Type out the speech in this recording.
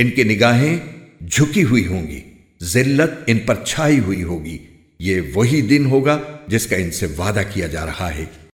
ان کی نگاہیں جھکی ہوئی ہوں گی، ذلت ان پر چھائی ہوئی ہوگی۔ یہ وہی دن ہوگا جس کا ان سے وعدہ کیا جا رہا ہے۔